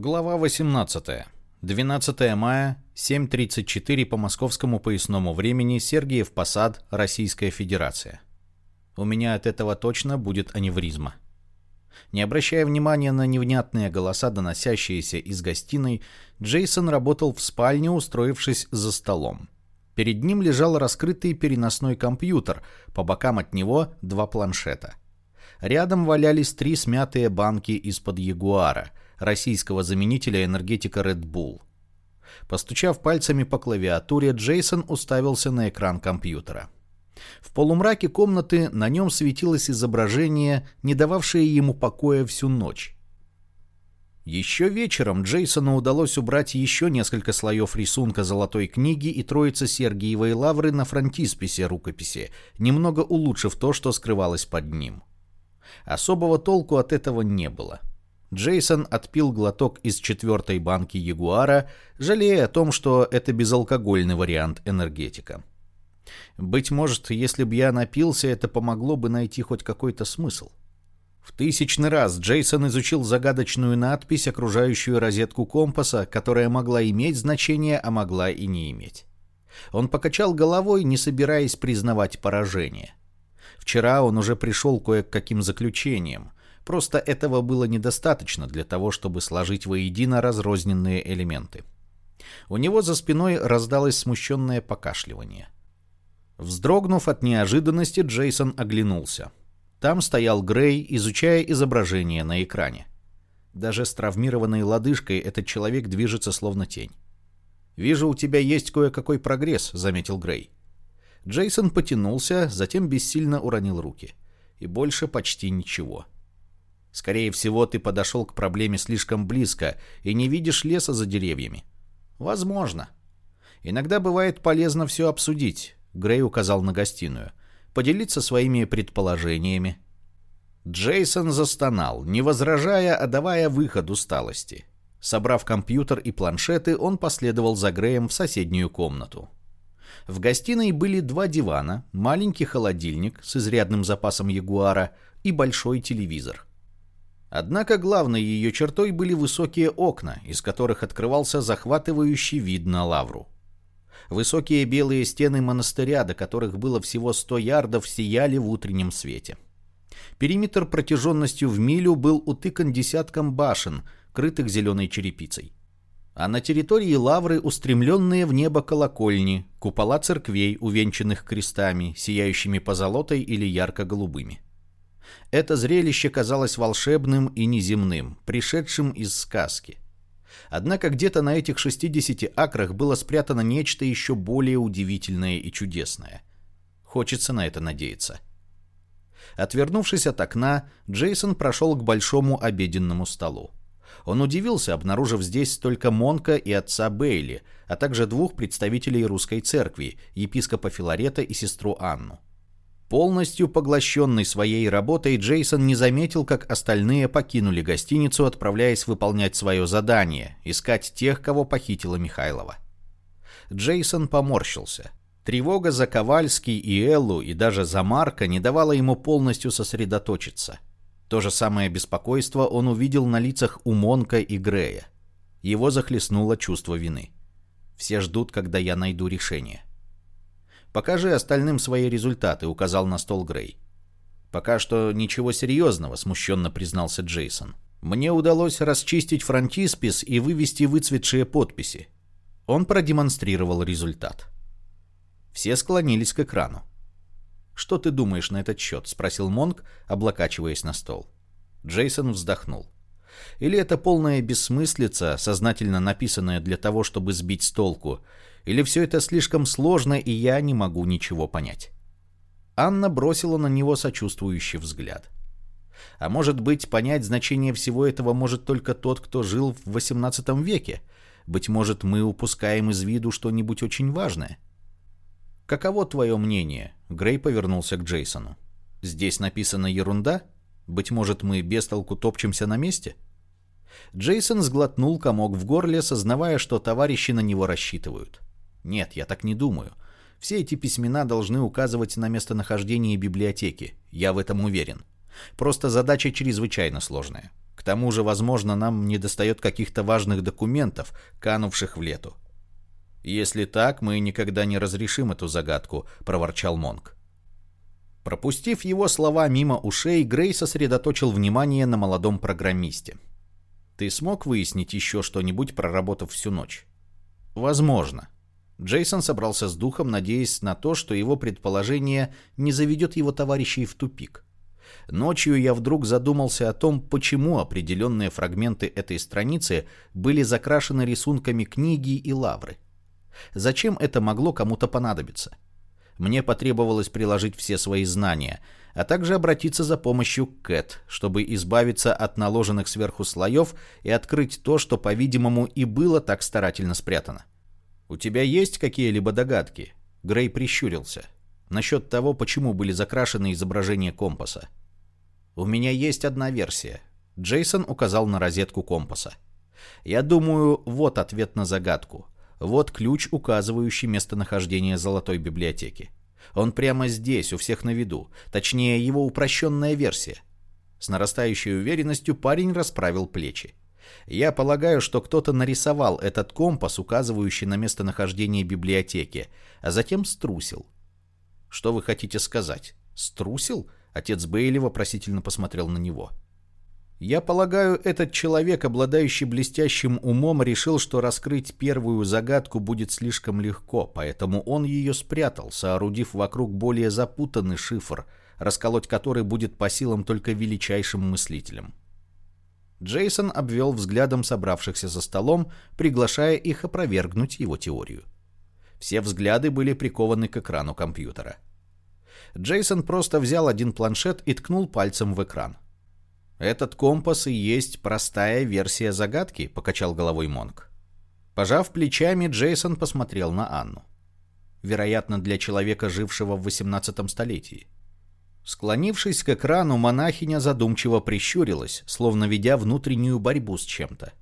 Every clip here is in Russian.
Глава 18. 12 мая, 7.34 по московскому поясному времени, Сергиев Посад, Российская Федерация. У меня от этого точно будет аневризма. Не обращая внимания на невнятные голоса, доносящиеся из гостиной, Джейсон работал в спальне, устроившись за столом. Перед ним лежал раскрытый переносной компьютер, по бокам от него два планшета. Рядом валялись три смятые банки из-под Ягуара, российского заменителя энергетика Red Bull. Постучав пальцами по клавиатуре, Джейсон уставился на экран компьютера. В полумраке комнаты на нем светилось изображение, не дававшее ему покоя всю ночь. Еще вечером Джейсону удалось убрать еще несколько слоев рисунка золотой книги и троицы Сергиевой лавры на фронтисписе рукописи, немного улучшив то, что скрывалось под ним. Особого толку от этого не было. Джейсон отпил глоток из четвертой банки Ягуара, жалея о том, что это безалкогольный вариант энергетика. Быть может, если бы я напился, это помогло бы найти хоть какой-то смысл. В тысячный раз Джейсон изучил загадочную надпись, окружающую розетку компаса, которая могла иметь значение, а могла и не иметь. Он покачал головой, не собираясь признавать поражение. Вчера он уже пришел кое к каким заключениям. Просто этого было недостаточно для того, чтобы сложить воедино разрозненные элементы. У него за спиной раздалось смущенное покашливание. Вздрогнув от неожиданности, Джейсон оглянулся. Там стоял Грей, изучая изображение на экране. Даже с травмированной лодыжкой этот человек движется словно тень. «Вижу, у тебя есть кое-какой прогресс», — заметил Грей. Джейсон потянулся, затем бессильно уронил руки. И больше почти ничего. «Скорее всего, ты подошел к проблеме слишком близко и не видишь леса за деревьями». «Возможно. Иногда бывает полезно все обсудить. Грей указал на гостиную. «Поделиться своими предположениями». Джейсон застонал, не возражая, а давая выход усталости. Собрав компьютер и планшеты, он последовал за Греем в соседнюю комнату. В гостиной были два дивана, маленький холодильник с изрядным запасом ягуара и большой телевизор. Однако главной ее чертой были высокие окна, из которых открывался захватывающий вид на лавру. Высокие белые стены монастыря, до которых было всего 100 ярдов, сияли в утреннем свете. Периметр протяженностью в милю был утыкан десятком башен, крытых зеленой черепицей. А на территории лавры устремленные в небо колокольни, купола церквей, увенчанных крестами, сияющими позолотой или ярко-голубыми. Это зрелище казалось волшебным и неземным, пришедшим из сказки – Однако где-то на этих 60 акрах было спрятано нечто еще более удивительное и чудесное. Хочется на это надеяться. Отвернувшись от окна, Джейсон прошел к большому обеденному столу. Он удивился, обнаружив здесь только Монка и отца Бейли, а также двух представителей русской церкви, епископа Филарета и сестру Анну. Полностью поглощенный своей работой, Джейсон не заметил, как остальные покинули гостиницу, отправляясь выполнять свое задание – искать тех, кого похитила Михайлова. Джейсон поморщился. Тревога за Ковальский и Эллу и даже за Марка не давала ему полностью сосредоточиться. То же самое беспокойство он увидел на лицах у Монка и Грея. Его захлестнуло чувство вины. Все ждут, когда я найду решение. «Покажи остальным свои результаты», — указал на стол Грей. «Пока что ничего серьезного», — смущенно признался Джейсон. «Мне удалось расчистить фронтиспис и вывести выцветшие подписи». Он продемонстрировал результат. Все склонились к экрану. «Что ты думаешь на этот счет?» — спросил Монк, облокачиваясь на стол. Джейсон вздохнул. Или это полная бессмыслица, сознательно написанная для того, чтобы сбить с толку, или все это слишком сложно, и я не могу ничего понять. Анна бросила на него сочувствующий взгляд. А может быть, понять значение всего этого может только тот, кто жил в XVIII веке? Быть может, мы упускаем из виду что-нибудь очень важное? «Каково твое мнение?» Грей повернулся к Джейсону. «Здесь написана ерунда? Быть может, мы без толку топчемся на месте?» Джейсон сглотнул комок в горле, сознавая, что товарищи на него рассчитывают. Нет, я так не думаю. Все эти письмена должны указывать на местонахождение библиотеки. Я в этом уверен. Просто задача чрезвычайно сложная. К тому же, возможно, нам недостает каких-то важных документов, канувших в лету. «Если так, мы никогда не разрешим эту загадку», — проворчал Монк. Пропустив его слова мимо ушей, Грей сосредоточил внимание на молодом программисте. «Ты смог выяснить еще что-нибудь, проработав всю ночь?» «Возможно». Джейсон собрался с духом, надеясь на то, что его предположение не заведет его товарищей в тупик. Ночью я вдруг задумался о том, почему определенные фрагменты этой страницы были закрашены рисунками книги и лавры. Зачем это могло кому-то понадобиться? Мне потребовалось приложить все свои знания, а также обратиться за помощью к Кэт, чтобы избавиться от наложенных сверху слоев и открыть то, что, по-видимому, и было так старательно спрятано. «У тебя есть какие-либо догадки?» Грей прищурился. «Насчет того, почему были закрашены изображения компаса». «У меня есть одна версия». Джейсон указал на розетку компаса. «Я думаю, вот ответ на загадку. Вот ключ, указывающий местонахождение золотой библиотеки. Он прямо здесь, у всех на виду. Точнее, его упрощенная версия. С нарастающей уверенностью парень расправил плечи. Я полагаю, что кто-то нарисовал этот компас, указывающий на местонахождение библиотеки, а затем струсил. Что вы хотите сказать? Струсил? Отец Бейли вопросительно посмотрел на него. — я полагаю, этот человек, обладающий блестящим умом, решил, что раскрыть первую загадку будет слишком легко, поэтому он ее спрятал, соорудив вокруг более запутанный шифр, расколоть который будет по силам только величайшим мыслителям. Джейсон обвел взглядом собравшихся за столом, приглашая их опровергнуть его теорию. Все взгляды были прикованы к экрану компьютера. Джейсон просто взял один планшет и ткнул пальцем в экран – «Этот компас и есть простая версия загадки», — покачал головой Монк. Пожав плечами, Джейсон посмотрел на Анну. Вероятно, для человека, жившего в 18 столетии. Склонившись к экрану, монахиня задумчиво прищурилась, словно ведя внутреннюю борьбу с чем-то.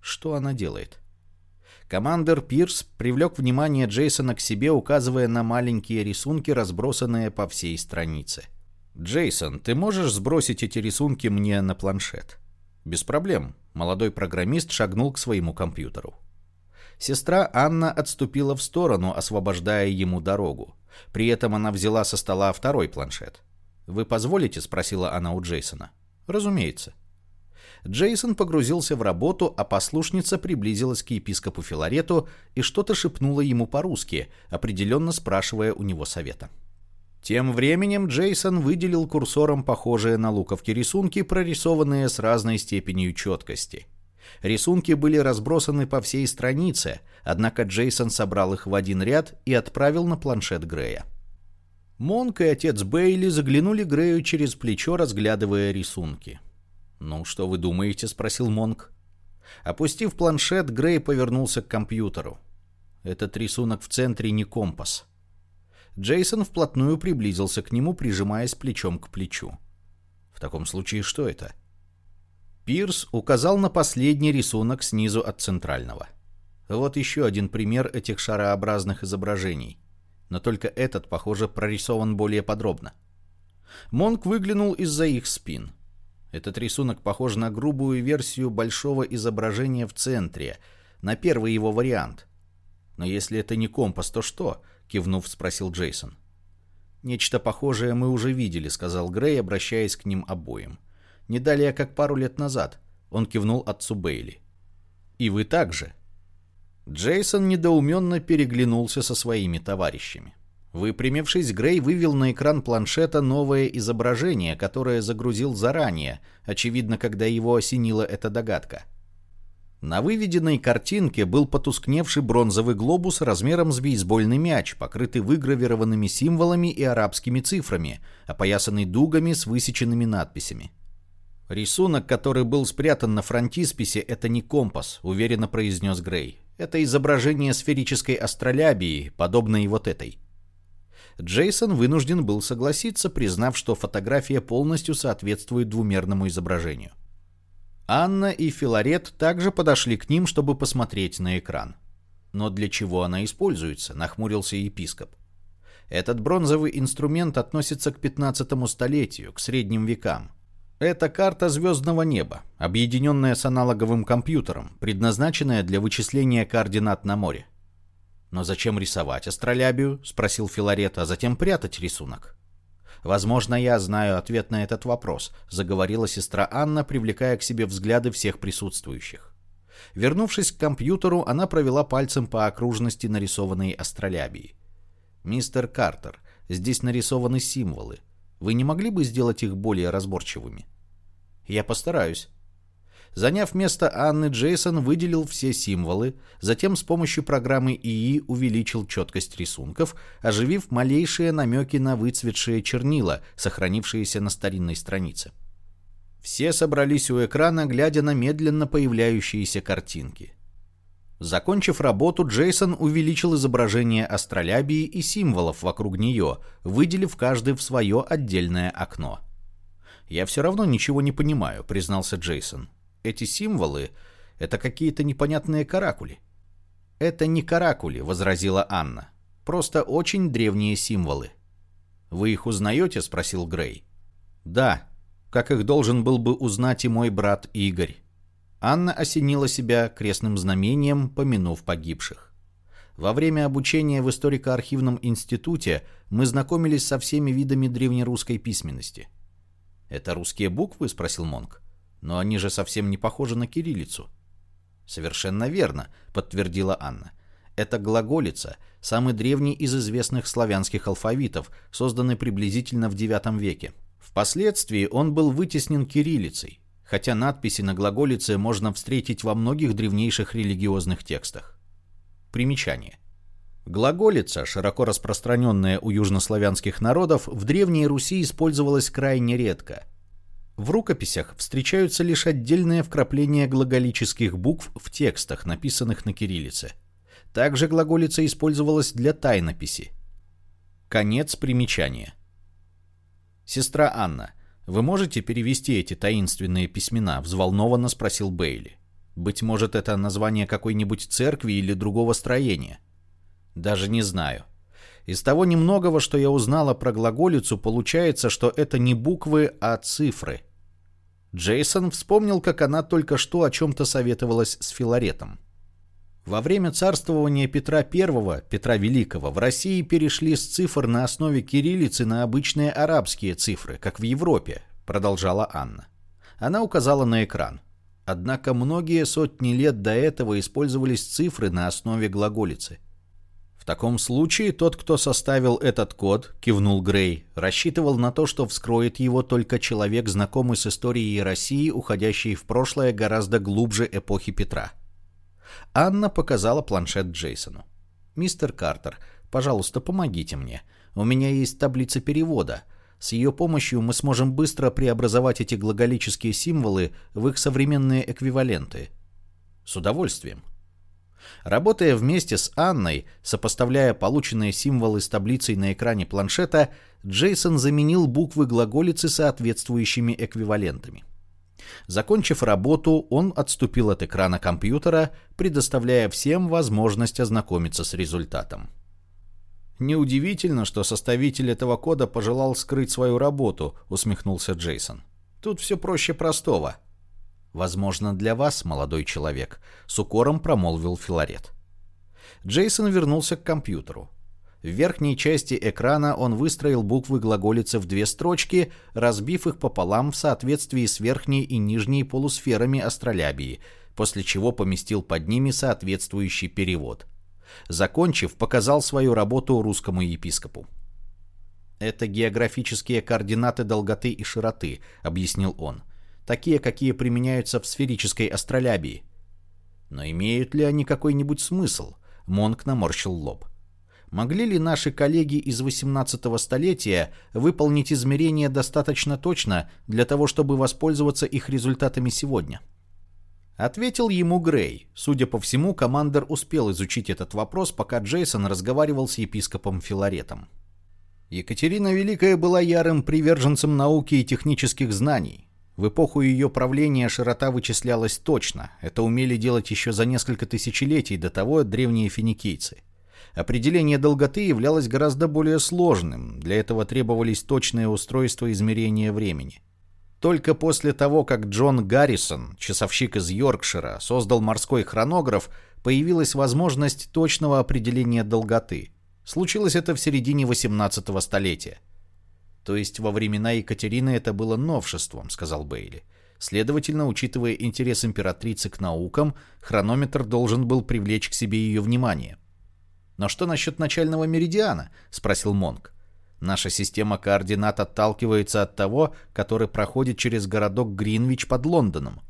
Что она делает? Командер Пирс привлек внимание Джейсона к себе, указывая на маленькие рисунки, разбросанные по всей странице. — «Джейсон, ты можешь сбросить эти рисунки мне на планшет?» «Без проблем». Молодой программист шагнул к своему компьютеру. Сестра Анна отступила в сторону, освобождая ему дорогу. При этом она взяла со стола второй планшет. «Вы позволите?» – спросила она у Джейсона. «Разумеется». Джейсон погрузился в работу, а послушница приблизилась к епископу Филарету и что-то шепнула ему по-русски, определенно спрашивая у него совета. Тем временем Джейсон выделил курсором похожие на луковки рисунки, прорисованные с разной степенью четкости. Рисунки были разбросаны по всей странице, однако Джейсон собрал их в один ряд и отправил на планшет Грея. Монк и отец Бейли заглянули Грею через плечо, разглядывая рисунки. «Ну, что вы думаете?» — спросил Монк. Опустив планшет, Грей повернулся к компьютеру. «Этот рисунок в центре не компас. Джейсон вплотную приблизился к нему, прижимаясь плечом к плечу. В таком случае что это? Пирс указал на последний рисунок снизу от центрального. Вот еще один пример этих шарообразных изображений. Но только этот, похоже, прорисован более подробно. Монк выглянул из-за их спин. Этот рисунок похож на грубую версию большого изображения в центре, на первый его вариант. Но если это не компас, то что? — кивнув, спросил Джейсон. «Нечто похожее мы уже видели», — сказал Грей, обращаясь к ним обоим. «Не далее, как пару лет назад», — он кивнул отцу Бейли. «И вы также». Джейсон недоуменно переглянулся со своими товарищами. Выпрямившись, Грей вывел на экран планшета новое изображение, которое загрузил заранее, очевидно, когда его осенила эта догадка — на выведенной картинке был потускневший бронзовый глобус размером с бейсбольный мяч, покрытый выгравированными символами и арабскими цифрами, опоясанный дугами с высеченными надписями. «Рисунок, который был спрятан на фронтисписе, это не компас», — уверенно произнес Грей. «Это изображение сферической астролябии, подобной вот этой». Джейсон вынужден был согласиться, признав, что фотография полностью соответствует двумерному изображению. Анна и Филарет также подошли к ним, чтобы посмотреть на экран. Но для чего она используется, нахмурился епископ. Этот бронзовый инструмент относится к 15 столетию, к средним векам. Это карта звездного неба, объединенная с аналоговым компьютером, предназначенная для вычисления координат на море. «Но зачем рисовать астролябию?» — спросил Филарет, а затем прятать рисунок. «Возможно, я знаю ответ на этот вопрос», — заговорила сестра Анна, привлекая к себе взгляды всех присутствующих. Вернувшись к компьютеру, она провела пальцем по окружности нарисованной астролябии. «Мистер Картер, здесь нарисованы символы. Вы не могли бы сделать их более разборчивыми?» «Я постараюсь». Заняв место Анны, Джейсон выделил все символы, затем с помощью программы ИИ увеличил четкость рисунков, оживив малейшие намеки на выцветшие чернила, сохранившиеся на старинной странице. Все собрались у экрана, глядя на медленно появляющиеся картинки. Закончив работу, Джейсон увеличил изображение астролябии и символов вокруг нее, выделив каждый в свое отдельное окно. «Я все равно ничего не понимаю», — признался Джейсон. «Эти символы — это какие-то непонятные каракули». «Это не каракули», — возразила Анна. «Просто очень древние символы». «Вы их узнаете?» — спросил Грей. «Да, как их должен был бы узнать и мой брат Игорь». Анна осенила себя крестным знамением, помянув погибших. Во время обучения в историко-архивном институте мы знакомились со всеми видами древнерусской письменности. «Это русские буквы?» – спросил Монк. «Но они же совсем не похожи на кириллицу». «Совершенно верно», – подтвердила Анна. «Это глаголица, самый древний из известных славянских алфавитов, созданный приблизительно в IX веке. Впоследствии он был вытеснен кириллицей, хотя надписи на глаголице можно встретить во многих древнейших религиозных текстах. Примечание. Глаголица, широко распространенная у южнославянских народов, в Древней Руси использовалась крайне редко. В рукописях встречаются лишь отдельные вкрапления глаголических букв в текстах, написанных на кириллице. Также глаголица использовалась для тайнописи. Конец примечания. Сестра Анна, «Вы можете перевести эти таинственные письмена?» — взволнованно спросил Бейли. «Быть может, это название какой-нибудь церкви или другого строения?» «Даже не знаю. Из того немногого, что я узнала про глаголицу, получается, что это не буквы, а цифры». Джейсон вспомнил, как она только что о чем-то советовалась с Филаретом. Во время царствования Петра I, Петра Великого, в России перешли с цифр на основе кириллицы на обычные арабские цифры, как в Европе, продолжала Анна. Она указала на экран. Однако многие сотни лет до этого использовались цифры на основе глаголицы. Таком случае тот, кто составил этот код, кивнул Грей, рассчитывал на то, что вскроет его только человек, знакомый с историей России, уходящей в прошлое гораздо глубже эпохи Петра. Анна показала планшет Джейсону. «Мистер Картер, пожалуйста, помогите мне. У меня есть таблица перевода. С ее помощью мы сможем быстро преобразовать эти глаголические символы в их современные эквиваленты». «С удовольствием». Работая вместе с Анной, сопоставляя полученные символы с таблицей на экране планшета, Джейсон заменил буквы глаголицы соответствующими эквивалентами. Закончив работу, он отступил от экрана компьютера, предоставляя всем возможность ознакомиться с результатом. «Неудивительно, что составитель этого кода пожелал скрыть свою работу», — усмехнулся Джейсон. «Тут все проще простого». «Возможно, для вас, молодой человек», — с укором промолвил Филарет. Джейсон вернулся к компьютеру. В верхней части экрана он выстроил буквы глаголицы в две строчки, разбив их пополам в соответствии с верхней и нижней полусферами астролябии, после чего поместил под ними соответствующий перевод. Закончив, показал свою работу русскому епископу. «Это географические координаты долготы и широты», — объяснил он. «Такие, какие применяются в сферической астролябии». «Но имеют ли они какой-нибудь смысл?» Монк наморщил лоб. Могли ли наши коллеги из 18 столетия выполнить измерения достаточно точно для того, чтобы воспользоваться их результатами сегодня? Ответил ему Грей. Судя по всему, командир успел изучить этот вопрос, пока Джейсон разговаривал с епископом Филаретом. Екатерина Великая была ярым приверженцем науки и технических знаний. В эпоху ее правления широта вычислялась точно. Это умели делать еще за несколько тысячелетий до того древние финикийцы. Определение долготы являлось гораздо более сложным, для этого требовались точные устройства измерения времени. Только после того, как Джон Гаррисон, часовщик из Йоркшира, создал морской хронограф, появилась возможность точного определения долготы. Случилось это в середине 18 столетия. То есть во времена Екатерины это было новшеством, сказал Бейли. Следовательно, учитывая интерес императрицы к наукам, хронометр должен был привлечь к себе ее внимание. «Но что насчет начального меридиана?» — спросил Монк. «Наша система координат отталкивается от того, который проходит через городок Гринвич под Лондоном».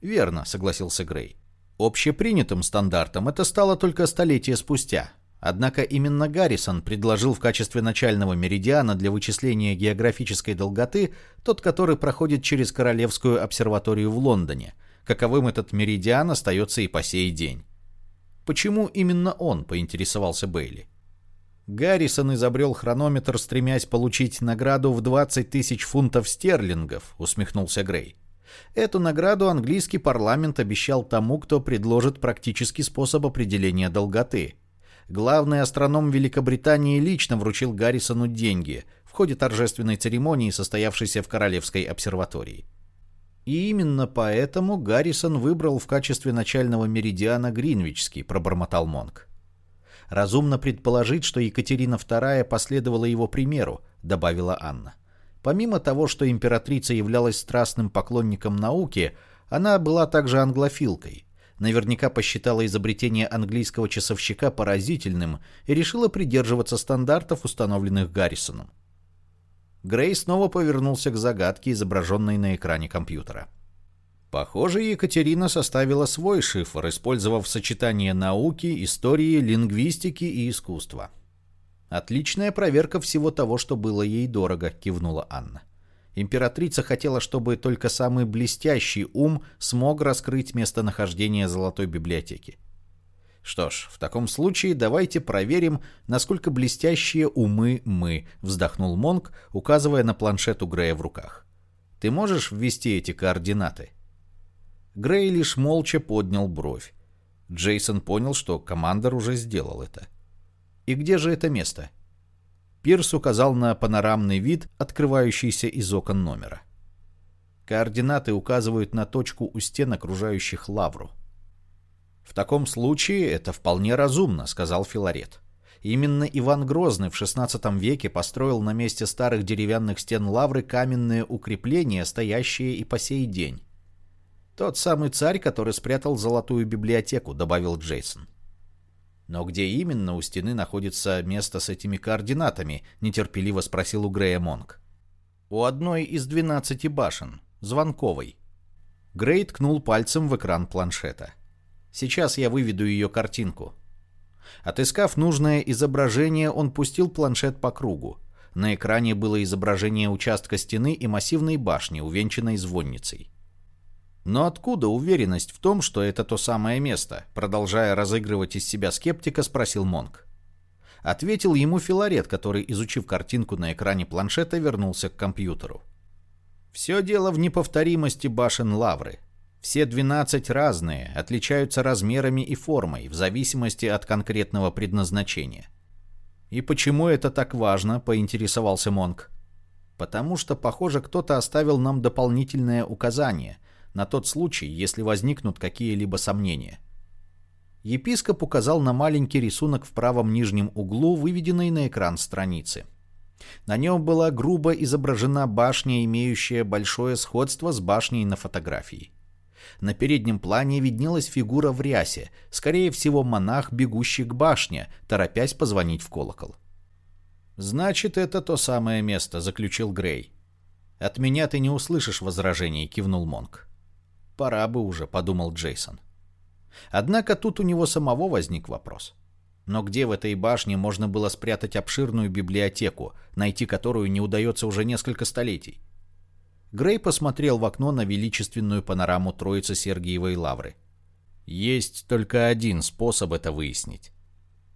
«Верно», — согласился Грей. Общепринятым стандартом это стало только столетия спустя. Однако именно Гаррисон предложил в качестве начального меридиана для вычисления географической долготы тот, который проходит через Королевскую обсерваторию в Лондоне. Каковым этот меридиан остается и по сей день. «Почему именно он?» – поинтересовался Бейли. Гаррисон изобрел хронометр, стремясь получить награду в 20 тысяч фунтов стерлингов, усмехнулся Грей. Эту награду английский парламент обещал тому, кто предложит практический способ определения долготы – главный астроном Великобритании лично вручил Гаррисону деньги в ходе торжественной церемонии, состоявшейся в Королевской обсерватории. И именно поэтому Гаррисон выбрал в качестве начального меридиана Гринвичский, пробормотал Монк. Разумно предположить, что Екатерина II последовала его примеру, добавила Анна. Помимо того, что императрица являлась страстным поклонником науки, она была также англофилкой – наверняка посчитала изобретение английского часовщика поразительным и решила придерживаться стандартов, установленных Гаррисоном. Грей снова повернулся к загадке, изображенной на экране компьютера. Похоже, Екатерина составила свой шифр, использовав сочетание науки, истории, лингвистики и искусства. «Отличная проверка всего того, что было ей дорого», — кивнула Анна. Императрица хотела, чтобы только самый блестящий ум смог раскрыть местонахождение Золотой библиотеки. Что ж, в таком случае давайте проверим, насколько блестящие умы мы, вздохнул Монк, указывая на планшет у Грея в руках. Ты можешь ввести эти координаты? Грей лишь молча поднял бровь. Джейсон понял, что командор уже сделал это. И где же это место? — Пирс указал на панорамный вид, открывающийся из окон номера. Координаты указывают на точку у стен, окружающих лавру. «В таком случае это вполне разумно», — сказал Филарет. Именно Иван Грозный в XVI веке построил на месте старых деревянных стен лавры каменные укрепления, стоящие и по сей день. «Тот самый царь, который спрятал золотую библиотеку», — добавил Джейсон. «Но где именно у стены находится место с этими координатами?» — нетерпеливо спросил у Грея Монг. «У одной из двенадцати башен, Звонковой». Грей ткнул пальцем в экран планшета. «Сейчас я выведу ее картинку». Отыскав нужное изображение, он пустил планшет по кругу. На экране было изображение участка стены и массивной башни, увенчанной звонницей. Но откуда уверенность в том, что это то самое место? Продолжая разыгрывать из себя скептика, спросил Монк. Ответил ему Филарет, который, изучив картинку на экране планшета, вернулся к компьютеру. Все дело в неповторимости башен Лавры. Все 12 разные, отличаются размерами и формой, в зависимости от конкретного предназначения. «И почему это так важно?» – поинтересовался Монк. «Потому что, похоже, кто-то оставил нам дополнительное указание – на тот случай, если возникнут какие-либо сомнения. Епископ указал на маленький рисунок в правом нижнем углу, выведенный на экран страницы. На нем была грубо изображена башня, имеющая большое сходство с башней на фотографии. На переднем плане виднелась фигура в рясе, скорее всего монах, бегущий к башне, торопясь позвонить в колокол. «Значит, это то самое место», — заключил Грей. «От меня ты не услышишь возражений», — кивнул Монк. Пора бы уже, подумал Джейсон. Однако тут у него самого возник вопрос. Но где в этой башне можно было спрятать обширную библиотеку, найти которую не удается уже несколько столетий? Грей посмотрел в окно на величественную панораму Троицы Сергиевой Лавры. Есть только один способ это выяснить.